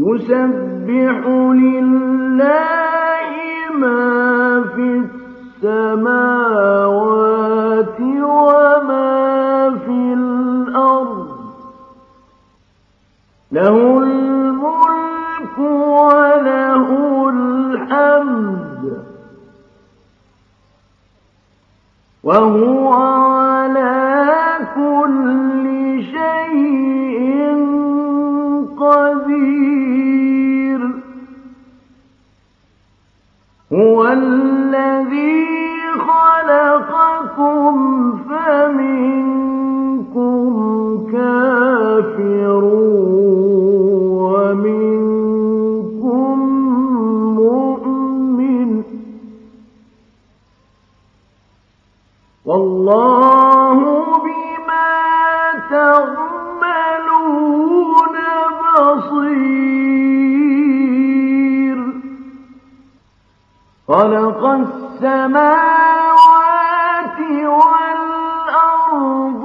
يسبح لله ما في السماوات وما في الأرض. له الملك وله الحمد. وهو على هو خلق السماوات والأرض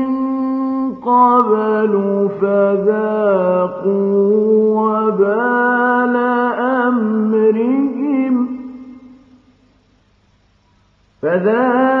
قبل فذاقوا وبال أمرهم فذاقوا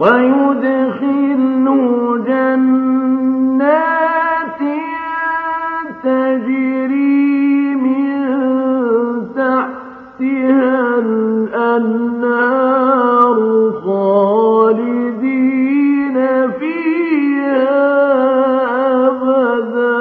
ويدخل جنات تجري من تحتها الأنهار خالدين فيها أبدا.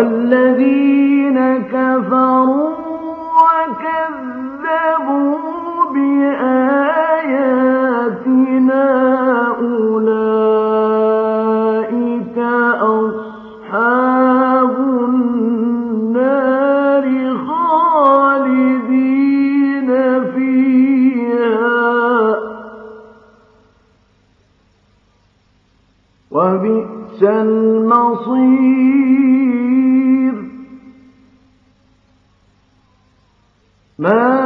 والذين كفروا وكذبوا بآياتنا أولئك أصحاب النار خالدين فيها. وبئس المصير. ما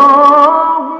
الله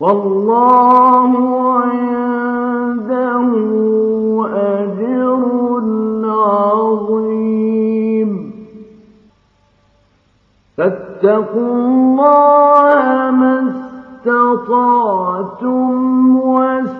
والله عنده أجر عظيم. فاتقوا الله ما استطعتم واستطعتم